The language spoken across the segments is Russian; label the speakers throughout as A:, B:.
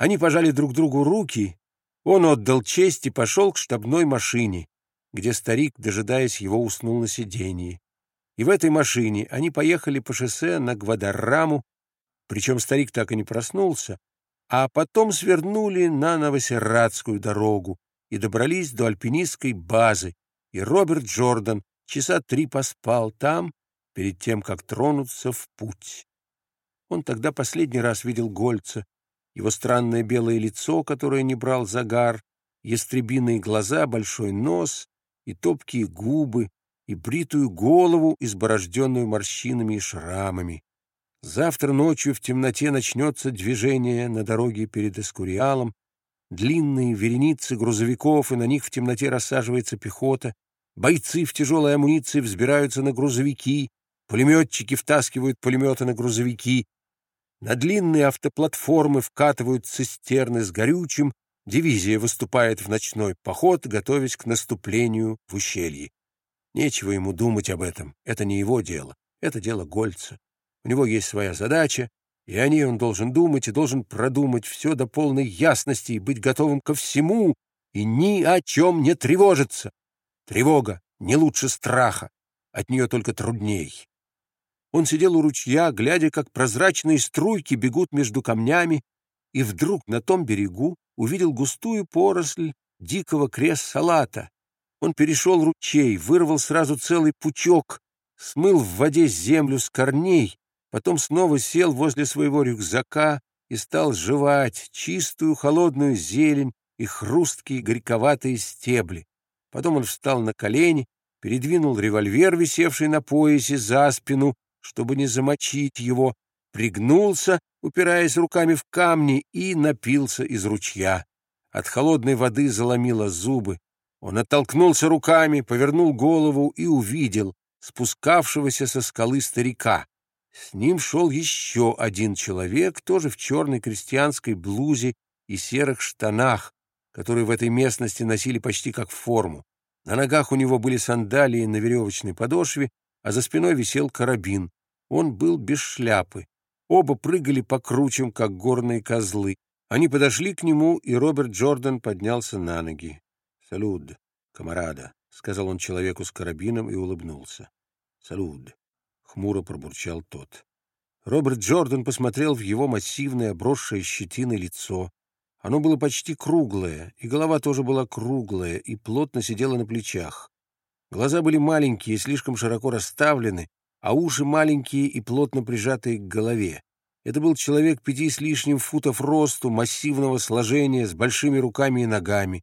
A: Они пожали друг другу руки, он отдал честь и пошел к штабной машине, где старик, дожидаясь его, уснул на сиденье. И в этой машине они поехали по шоссе на Гвадараму, причем старик так и не проснулся, а потом свернули на Новосерадскую дорогу и добрались до альпинистской базы, и Роберт Джордан часа три поспал там, перед тем, как тронуться в путь. Он тогда последний раз видел Гольца, его странное белое лицо, которое не брал загар, ястребиные глаза, большой нос и топкие губы, и бритую голову, изборожденную морщинами и шрамами. Завтра ночью в темноте начнется движение на дороге перед Эскуриалом, длинные вереницы грузовиков, и на них в темноте рассаживается пехота, бойцы в тяжелой амуниции взбираются на грузовики, пулеметчики втаскивают пулеметы на грузовики, на длинные автоплатформы вкатывают цистерны с горючим, дивизия выступает в ночной поход, готовясь к наступлению в ущелье. Нечего ему думать об этом, это не его дело, это дело Гольца. У него есть своя задача, и о ней он должен думать и должен продумать все до полной ясности и быть готовым ко всему, и ни о чем не тревожиться. Тревога не лучше страха, от нее только трудней. Он сидел у ручья, глядя, как прозрачные струйки бегут между камнями, и вдруг на том берегу увидел густую поросль дикого крест-салата. Он перешел ручей, вырвал сразу целый пучок, смыл в воде землю с корней, потом снова сел возле своего рюкзака и стал жевать чистую холодную зелень и хрусткие горьковатые стебли. Потом он встал на колени, передвинул револьвер, висевший на поясе, за спину, чтобы не замочить его, пригнулся, упираясь руками в камни, и напился из ручья. От холодной воды заломило зубы. Он оттолкнулся руками, повернул голову и увидел спускавшегося со скалы старика. С ним шел еще один человек, тоже в черной крестьянской блузе и серых штанах, которые в этой местности носили почти как форму. На ногах у него были сандалии на веревочной подошве, а за спиной висел карабин. Он был без шляпы. Оба прыгали по кручам, как горные козлы. Они подошли к нему, и Роберт Джордан поднялся на ноги. «Салют, камарада», — сказал он человеку с карабином и улыбнулся. «Салют», — хмуро пробурчал тот. Роберт Джордан посмотрел в его массивное, обросшее щетиной лицо. Оно было почти круглое, и голова тоже была круглая и плотно сидела на плечах. Глаза были маленькие и слишком широко расставлены, а уши маленькие и плотно прижатые к голове. Это был человек пяти с лишним футов росту, массивного сложения, с большими руками и ногами.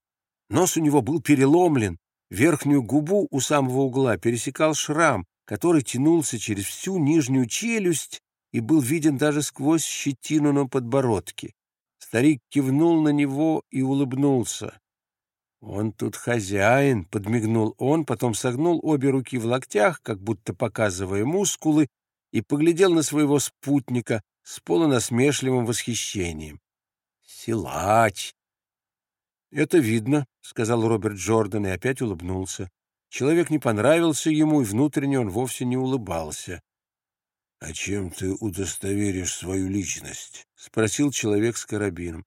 A: Нос у него был переломлен, верхнюю губу у самого угла пересекал шрам, который тянулся через всю нижнюю челюсть и был виден даже сквозь щетину на подбородке. Старик кивнул на него и улыбнулся. «Он тут хозяин», — подмигнул он, потом согнул обе руки в локтях, как будто показывая мускулы, и поглядел на своего спутника с полунасмешливым восхищением. «Силач!» «Это видно», — сказал Роберт Джордан и опять улыбнулся. Человек не понравился ему, и внутренне он вовсе не улыбался. — А чем ты удостоверишь свою личность? — спросил человек с карабином.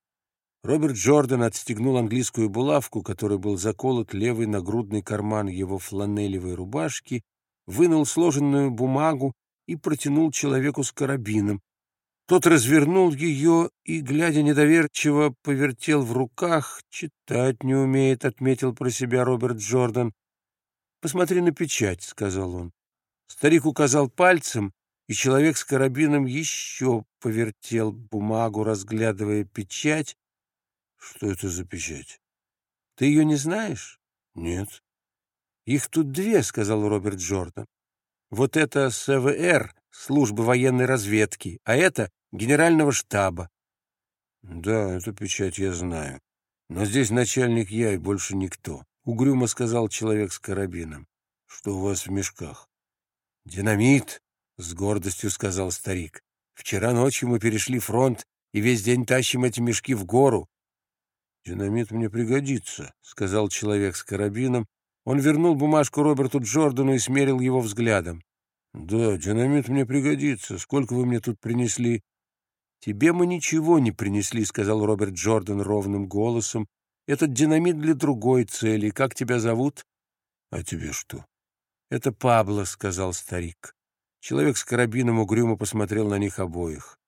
A: Роберт Джордан отстегнул английскую булавку, которой был заколот левый нагрудный карман его фланелевой рубашки, вынул сложенную бумагу и протянул человеку с карабином. Тот развернул ее и, глядя недоверчиво, повертел в руках. «Читать не умеет», — отметил про себя Роберт Джордан. «Посмотри на печать», — сказал он. Старик указал пальцем, и человек с карабином еще повертел бумагу, разглядывая печать, что это за печать? Ты ее не знаешь? Нет. Их тут две, сказал Роберт Джордан. Вот это СВР, служба военной разведки, а это генерального штаба. Да, эту печать я знаю. Но здесь начальник я и больше никто. Угрюмо сказал человек с карабином. Что у вас в мешках? Динамит, с гордостью сказал старик. Вчера ночью мы перешли фронт и весь день тащим эти мешки в гору. «Динамит мне пригодится», — сказал человек с карабином. Он вернул бумажку Роберту Джордану и смерил его взглядом. «Да, динамит мне пригодится. Сколько вы мне тут принесли?» «Тебе мы ничего не принесли», — сказал Роберт Джордан ровным голосом. «Этот динамит для другой цели. Как тебя зовут?» «А тебе что?» «Это Пабло», — сказал старик. Человек с карабином угрюмо посмотрел на них обоих.